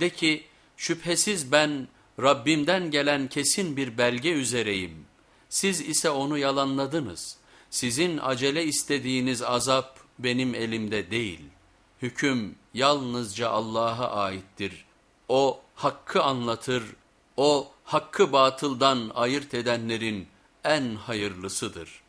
De ki şüphesiz ben Rabbimden gelen kesin bir belge üzereyim. Siz ise onu yalanladınız. Sizin acele istediğiniz azap benim elimde değil. Hüküm yalnızca Allah'a aittir. O hakkı anlatır, o hakkı batıldan ayırt edenlerin en hayırlısıdır.''